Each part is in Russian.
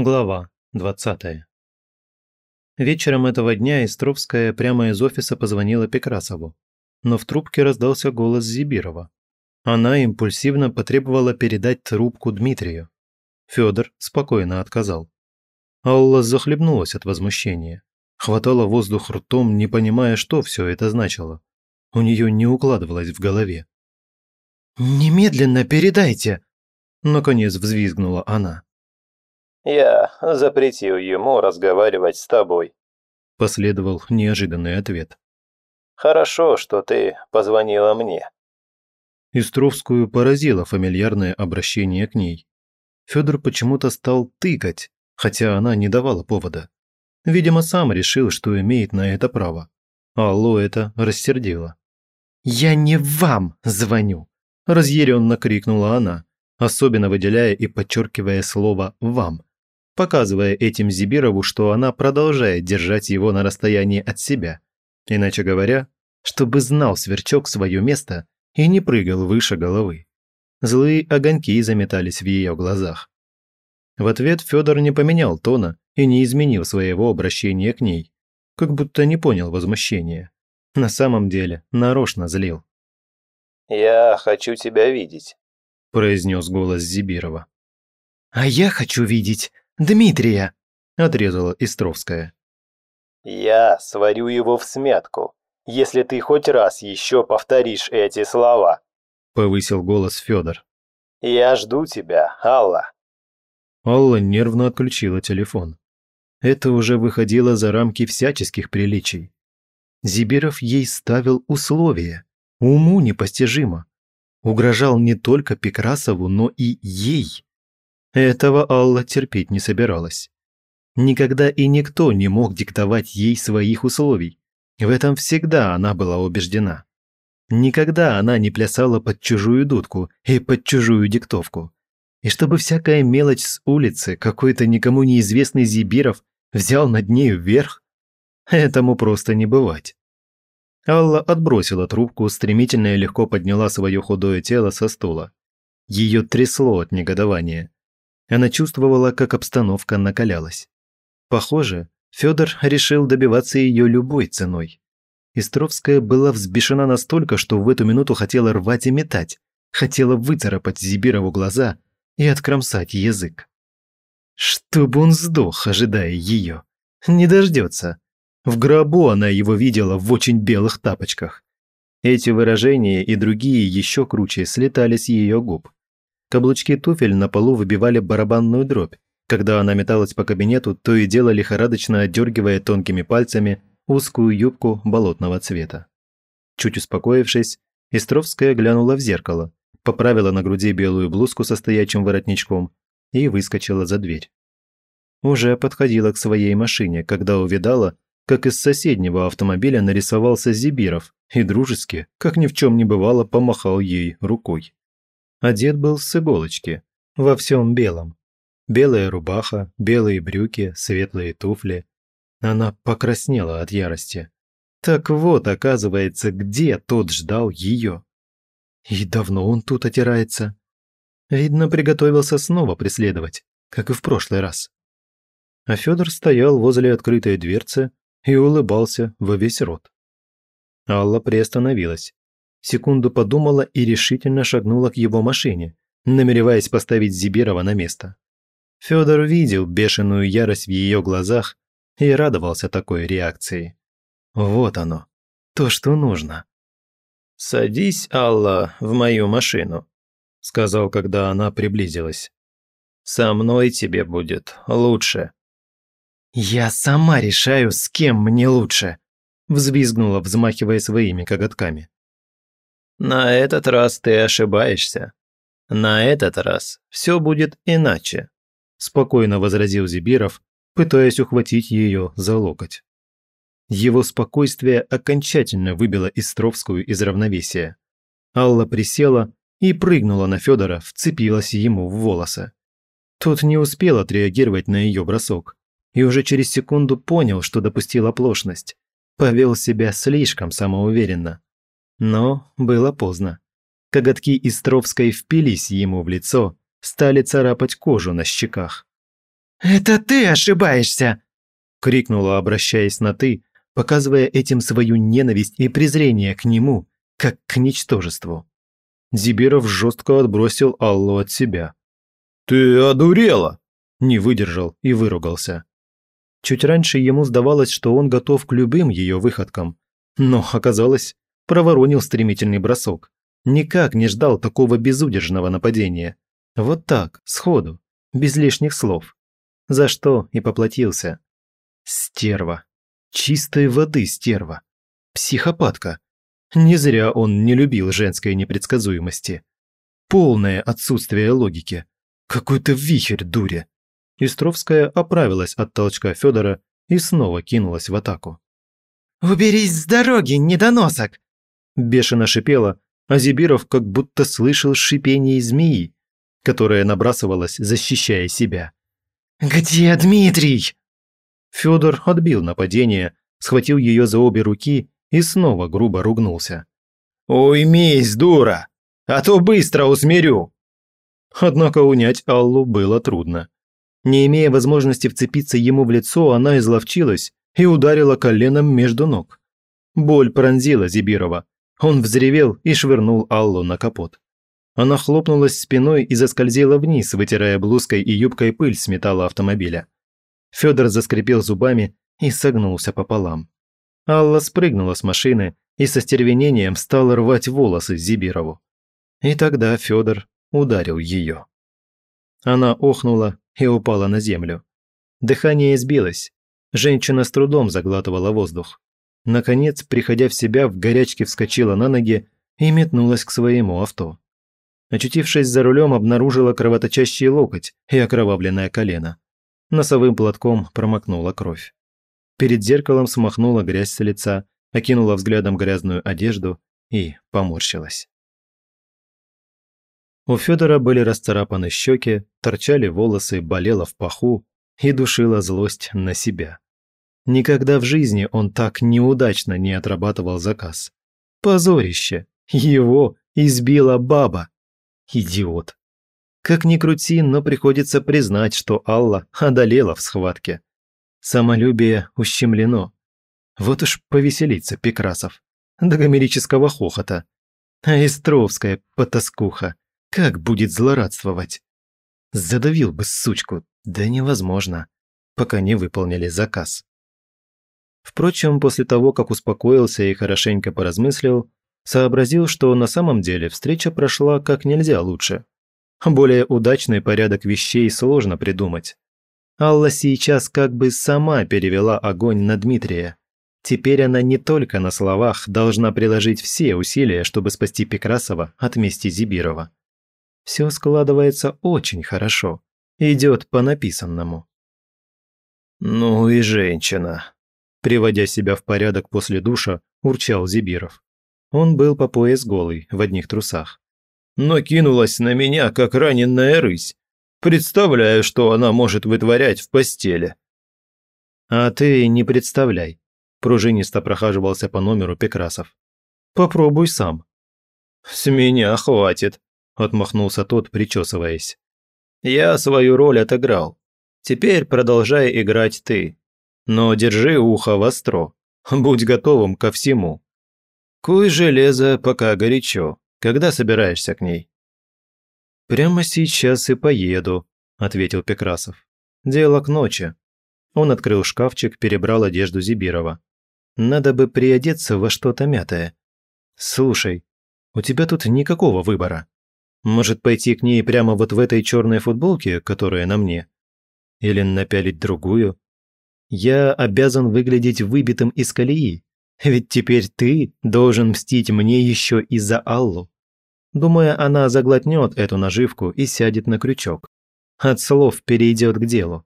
Глава 20. Вечером этого дня Истровская прямо из офиса позвонила Пекрасову, но в трубке раздался голос Зибирова. Она импульсивно потребовала передать трубку Дмитрию. Федор спокойно отказал. Алла захлебнулась от возмущения. Хватала воздух ртом, не понимая, что все это значило. У нее не укладывалось в голове. «Немедленно передайте!» Наконец взвизгнула она. Я запретил ему разговаривать с тобой. Последовал неожиданный ответ. Хорошо, что ты позвонила мне. Истровскую поразило фамильярное обращение к ней. Федор почему-то стал тыкать, хотя она не давала повода. Видимо, сам решил, что имеет на это право. Алло это рассердило. «Я не вам звоню!» – разъяренно крикнула она, особенно выделяя и подчеркивая слово «вам», показывая этим Зибирову, что она продолжает держать его на расстоянии от себя. Иначе говоря, чтобы знал сверчок свое место и не прыгал выше головы. Злые огоньки заметались в ее глазах. В ответ Федор не поменял тона и не изменил своего обращения к ней, как будто не понял возмущения. На самом деле, нарочно злил. «Я хочу тебя видеть», – произнес голос Зибирова. «А я хочу видеть Дмитрия!» – отрезала Истровская. «Я сварю его в смятку, если ты хоть раз еще повторишь эти слова», – повысил голос Федор. «Я жду тебя, Алла». Алла нервно отключила телефон. Это уже выходило за рамки всяческих приличий. Зибиров ей ставил условия, уму непостижимо. Угрожал не только Пекрасову, но и ей. Этого Алла терпеть не собиралась. Никогда и никто не мог диктовать ей своих условий. В этом всегда она была убеждена. Никогда она не плясала под чужую дудку и под чужую диктовку. И чтобы всякая мелочь с улицы, какой-то никому неизвестный Зибиров взял над нею вверх, этому просто не бывать. Алла отбросила трубку, стремительно и легко подняла свое худое тело со стула. Ее трясло от негодования. Она чувствовала, как обстановка накалялась. Похоже, Федор решил добиваться ее любой ценой. Истровская была взбешена настолько, что в эту минуту хотела рвать и метать, хотела выцарапать Зибирову глаза и откромсать язык. Чтобы он сдох, ожидая ее. Не дождется. В гробу она его видела в очень белых тапочках. Эти выражения и другие еще круче слетали с ее губ. Каблучки туфель на полу выбивали барабанную дробь, когда она металась по кабинету, то и дело лихорадочно отдергивая тонкими пальцами узкую юбку болотного цвета. Чуть успокоившись, Истровская глянула в зеркало, поправила на груди белую блузку со стоячим воротничком и выскочила за дверь. Уже подходила к своей машине, когда увидала, как из соседнего автомобиля нарисовался Зибиров и дружески, как ни в чем не бывало, помахал ей рукой. Одет был с иголочки, во всем белом. Белая рубаха, белые брюки, светлые туфли. Она покраснела от ярости. Так вот, оказывается, где тот ждал ее. И давно он тут отирается. Видно, приготовился снова преследовать, как и в прошлый раз. А Федор стоял возле открытой дверцы и улыбался во весь рот. Алла приостановилась, секунду подумала и решительно шагнула к его машине, намереваясь поставить Зибирова на место. Федор видел бешеную ярость в ее глазах и радовался такой реакции. Вот оно, то, что нужно. «Садись, Алла, в мою машину», – сказал, когда она приблизилась. «Со мной тебе будет лучше». «Я сама решаю, с кем мне лучше», – взвизгнула, взмахивая своими коготками. На этот раз ты ошибаешься. На этот раз все будет иначе», – спокойно возразил Зибиров, пытаясь ухватить ее за локоть. Его спокойствие окончательно выбило Истровскую из равновесия. Алла присела и прыгнула на Федора, вцепилась ему в волосы. Тот не успел отреагировать на ее бросок и уже через секунду понял, что допустил оплошность. Повел себя слишком самоуверенно. Но было поздно. Коготки Истровской впились ему в лицо, стали царапать кожу на щеках. «Это ты ошибаешься!» – крикнула, обращаясь на «ты», показывая этим свою ненависть и презрение к нему, как к ничтожеству. Зибиров жестко отбросил Аллу от себя. «Ты одурела!» – не выдержал и выругался. Чуть раньше ему сдавалось, что он готов к любым ее выходкам, но, оказалось, проворонил стремительный бросок. Никак не ждал такого безудержного нападения. Вот так, сходу, без лишних слов. За что и поплатился. Стерва. Чистой воды стерва. Психопатка. Не зря он не любил женской непредсказуемости. Полное отсутствие логики. Какой-то вихрь дури. Истровская оправилась от толчка Федора и снова кинулась в атаку. «Уберись с дороги, недоносок!» Бешено шипела, а Зибиров как будто слышал шипение змеи, которая набрасывалась, защищая себя. «Где Дмитрий?» Федор отбил нападение, схватил ее за обе руки и снова грубо ругнулся. «Уймись, дура, а то быстро усмирю!» Однако унять Аллу было трудно. Не имея возможности вцепиться ему в лицо, она изловчилась и ударила коленом между ног. Боль пронзила Зибирова. Он взревел и швырнул Аллу на капот. Она хлопнулась спиной и заскользила вниз, вытирая блузкой и юбкой пыль с металла автомобиля. Федор заскрипел зубами и согнулся пополам. Алла спрыгнула с машины и со стервенением стала рвать волосы Зибирову. И тогда Федор ударил ее. Она охнула и упала на землю. Дыхание сбилось, Женщина с трудом заглатывала воздух. Наконец, приходя в себя, в горячке вскочила на ноги и метнулась к своему авто. Очутившись за рулем, обнаружила кровоточащий локоть и окровавленное колено. Носовым платком промокнула кровь. Перед зеркалом смахнула грязь с лица, окинула взглядом грязную одежду и поморщилась. У Федора были расцарапаны щеки, торчали волосы, болела в паху, и душила злость на себя. Никогда в жизни он так неудачно не отрабатывал заказ. Позорище! Его избила баба! Идиот! Как ни крути, но приходится признать, что Алла одолела в схватке. Самолюбие ущемлено. Вот уж повеселится Пекрасов. До гомерического хохота. А Истровская потаскуха. Как будет злорадствовать? Задавил бы сучку, да невозможно, пока не выполнили заказ. Впрочем, после того, как успокоился и хорошенько поразмыслил, сообразил, что на самом деле встреча прошла как нельзя лучше. Более удачный порядок вещей сложно придумать. Алла сейчас как бы сама перевела огонь на Дмитрия. Теперь она не только на словах должна приложить все усилия, чтобы спасти Пекрасова от мести Зибирова. Все складывается очень хорошо идет по написанному. «Ну и женщина», – приводя себя в порядок после душа, урчал Зибиров. Он был по пояс голый, в одних трусах. «Но кинулась на меня, как раненная рысь. Представляю, что она может вытворять в постели». «А ты не представляй», – пружинисто прохаживался по номеру Пекрасов. «Попробуй сам». «С меня хватит», – отмахнулся тот, причесываясь. Я свою роль отыграл. Теперь продолжай играть ты. Но держи ухо востро. Будь готовым ко всему. Куй железо, пока горячо. Когда собираешься к ней?» «Прямо сейчас и поеду», – ответил Пекрасов. «Дело к ночи». Он открыл шкафчик, перебрал одежду Зибирова. «Надо бы приодеться во что-то мятое. Слушай, у тебя тут никакого выбора. Может пойти к ней прямо вот в этой черной футболке, которая на мне? Или напялить другую? Я обязан выглядеть выбитым из колеи, ведь теперь ты должен мстить мне еще и за Аллу. Думаю, она заглотнет эту наживку и сядет на крючок. От слов перейдет к делу.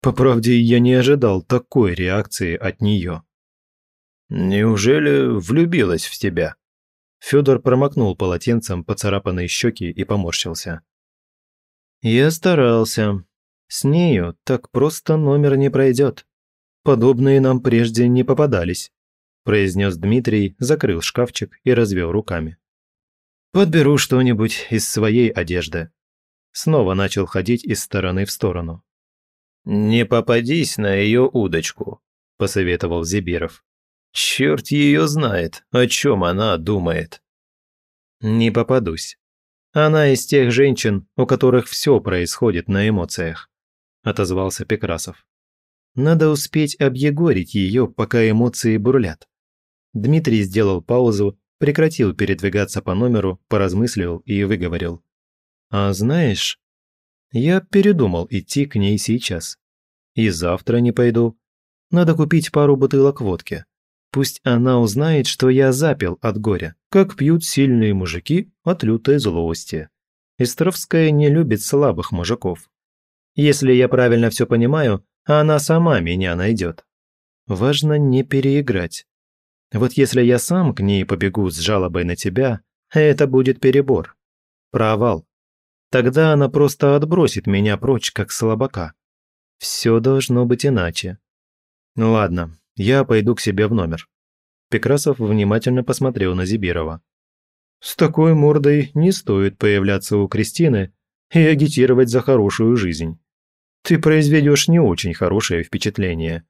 По правде, я не ожидал такой реакции от нее. «Неужели влюбилась в тебя?» Федор промокнул полотенцем поцарапанные щеки и поморщился. «Я старался. С нею так просто номер не пройдет. Подобные нам прежде не попадались», произнес Дмитрий, закрыл шкафчик и развел руками. «Подберу что-нибудь из своей одежды». Снова начал ходить из стороны в сторону. «Не попадись на ее удочку», – посоветовал Зибиров. «Черт ее знает, о чем она думает». «Не попадусь. Она из тех женщин, у которых все происходит на эмоциях», – отозвался Пекрасов. «Надо успеть объегорить ее, пока эмоции бурлят». Дмитрий сделал паузу, прекратил передвигаться по номеру, поразмыслил и выговорил. «А знаешь, я передумал идти к ней сейчас. И завтра не пойду. Надо купить пару бутылок водки. Пусть она узнает, что я запил от горя, как пьют сильные мужики от лютой злости. Истровская не любит слабых мужиков. Если я правильно все понимаю, она сама меня найдет. Важно не переиграть. Вот если я сам к ней побегу с жалобой на тебя, это будет перебор. Провал. Тогда она просто отбросит меня прочь, как слабака. Все должно быть иначе. Ну ладно, я пойду к себе в номер. Пекрасов внимательно посмотрел на Зибирова. С такой мордой не стоит появляться у Кристины и агитировать за хорошую жизнь. Ты произведешь не очень хорошее впечатление.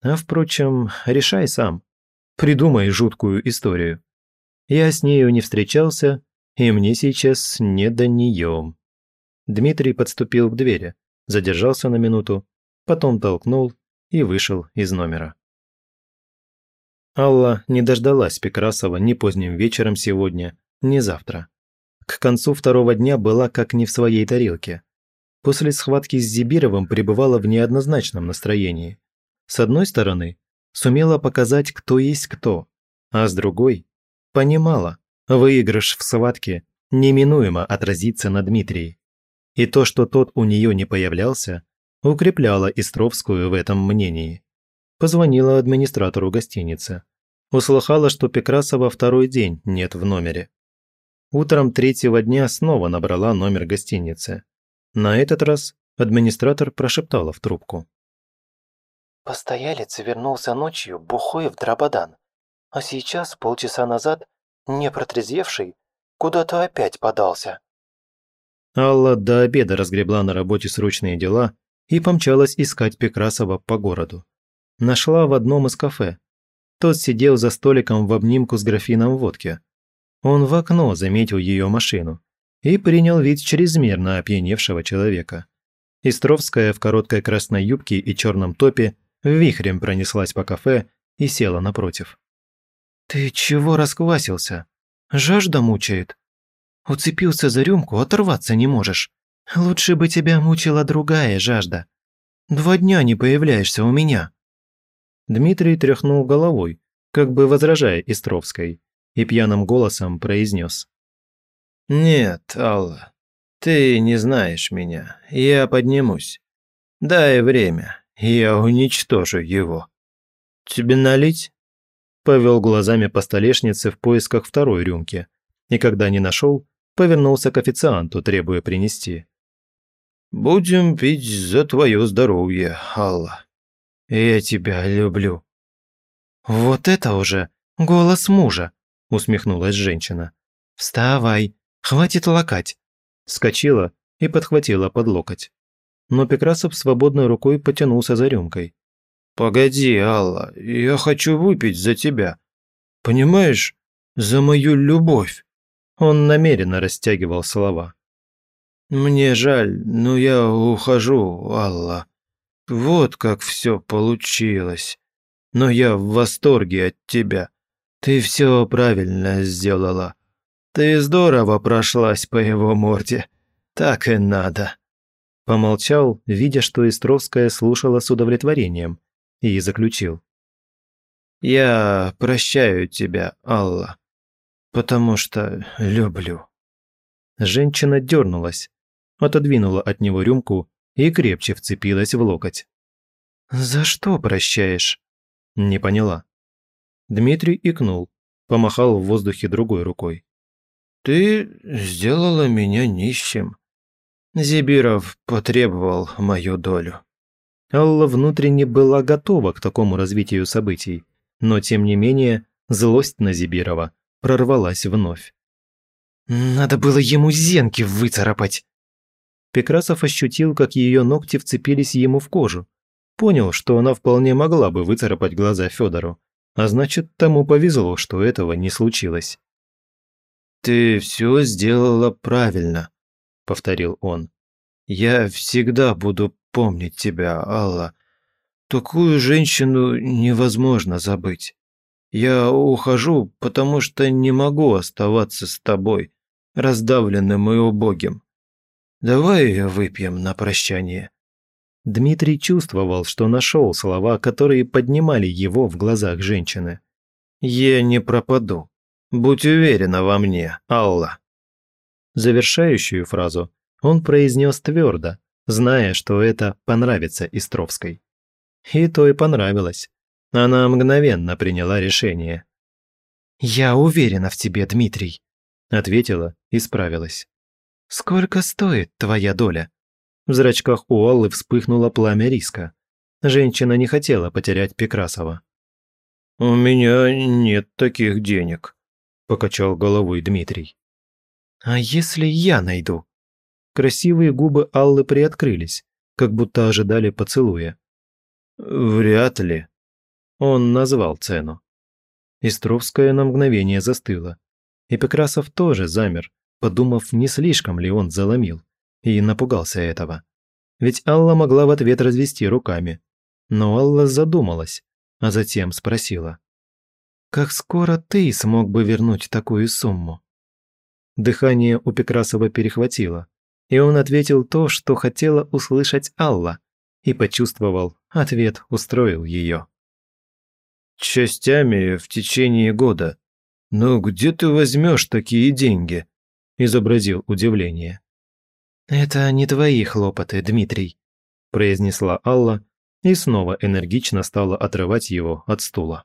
А впрочем, решай сам. Придумай жуткую историю. Я с нею не встречался, и мне сейчас не до нее. Дмитрий подступил к двери, задержался на минуту, потом толкнул и вышел из номера. Алла не дождалась Пекрасова ни поздним вечером сегодня, ни завтра. К концу второго дня была как не в своей тарелке. После схватки с Зибировым пребывала в неоднозначном настроении. С одной стороны, сумела показать, кто есть кто, а с другой – понимала, Выигрыш в схватке неминуемо отразится на Дмитрии. И то, что тот у нее не появлялся, укрепляло Истровскую в этом мнении. Позвонила администратору гостиницы. Услыхала, что Пекрасова второй день нет в номере. Утром третьего дня снова набрала номер гостиницы. На этот раз администратор прошептала в трубку. «Постоялец вернулся ночью бухой в Драбадан, а сейчас, полчаса назад, не протрезвевший, куда-то опять подался. Алла до обеда разгребла на работе срочные дела и помчалась искать Пекрасова по городу. Нашла в одном из кафе. Тот сидел за столиком в обнимку с графином водки. Он в окно заметил ее машину и принял вид чрезмерно опьяневшего человека. Истровская в короткой красной юбке и черном топе вихрем пронеслась по кафе и села напротив. «Ты чего расквасился? Жажда мучает. Уцепился за рюмку, оторваться не можешь. Лучше бы тебя мучила другая жажда. Два дня не появляешься у меня». Дмитрий тряхнул головой, как бы возражая Истровской, и пьяным голосом произнес. «Нет, Алла, ты не знаешь меня. Я поднимусь. Дай время, я уничтожу его. Тебе налить?» повел глазами по столешнице в поисках второй рюмки, и когда не нашел, повернулся к официанту, требуя принести. «Будем пить за твое здоровье, Алла. Я тебя люблю». «Вот это уже голос мужа», – усмехнулась женщина. «Вставай, хватит лакать». Скочила и подхватила под локоть. Но Пекрасов свободной рукой потянулся за рюмкой. «Погоди, Алла, я хочу выпить за тебя. Понимаешь, за мою любовь». Он намеренно растягивал слова. «Мне жаль, но я ухожу, Алла. Вот как все получилось. Но я в восторге от тебя. Ты все правильно сделала. Ты здорово прошлась по его морде. Так и надо». Помолчал, видя, что Истровская слушала с удовлетворением, и заключил. «Я прощаю тебя, Алла, потому что люблю». Женщина дернулась, отодвинула от него рюмку и крепче вцепилась в локоть. «За что прощаешь?» Не поняла. Дмитрий икнул, помахал в воздухе другой рукой. «Ты сделала меня нищим. Зибиров потребовал мою долю». Алла внутренне была готова к такому развитию событий, но тем не менее злость на Зибирова прорвалась вновь. «Надо было ему зенки выцарапать!» Пекрасов ощутил, как ее ногти вцепились ему в кожу. Понял, что она вполне могла бы выцарапать глаза Федору, а значит, тому повезло, что этого не случилось. «Ты все сделала правильно», — повторил он. «Я всегда буду помнить тебя, Алла. Такую женщину невозможно забыть. Я ухожу, потому что не могу оставаться с тобой, раздавленным и убогим. Давай выпьем на прощание». Дмитрий чувствовал, что нашел слова, которые поднимали его в глазах женщины. «Я не пропаду. Будь уверена во мне, Алла». Завершающую фразу он произнес твердо, зная, что это понравится Истровской. И то и понравилось. Она мгновенно приняла решение. «Я уверена в тебе, Дмитрий», – ответила и справилась. «Сколько стоит твоя доля?» В зрачках у Аллы вспыхнуло пламя риска. Женщина не хотела потерять Пекрасова. «У меня нет таких денег», – покачал головой Дмитрий. «А если я найду?» Красивые губы Аллы приоткрылись, как будто ожидали поцелуя. «Вряд ли». Он назвал цену. Истровская на мгновение застыла. И Пекрасов тоже замер, подумав, не слишком ли он заломил и напугался этого. Ведь Алла могла в ответ развести руками. Но Алла задумалась, а затем спросила. «Как скоро ты смог бы вернуть такую сумму?» Дыхание у Пекрасова перехватило, и он ответил то, что хотела услышать Алла, и почувствовал, ответ устроил ее. «Частями в течение года. Но где ты возьмешь такие деньги?» – изобразил удивление. «Это не твои хлопоты, Дмитрий», – произнесла Алла и снова энергично стала отрывать его от стула.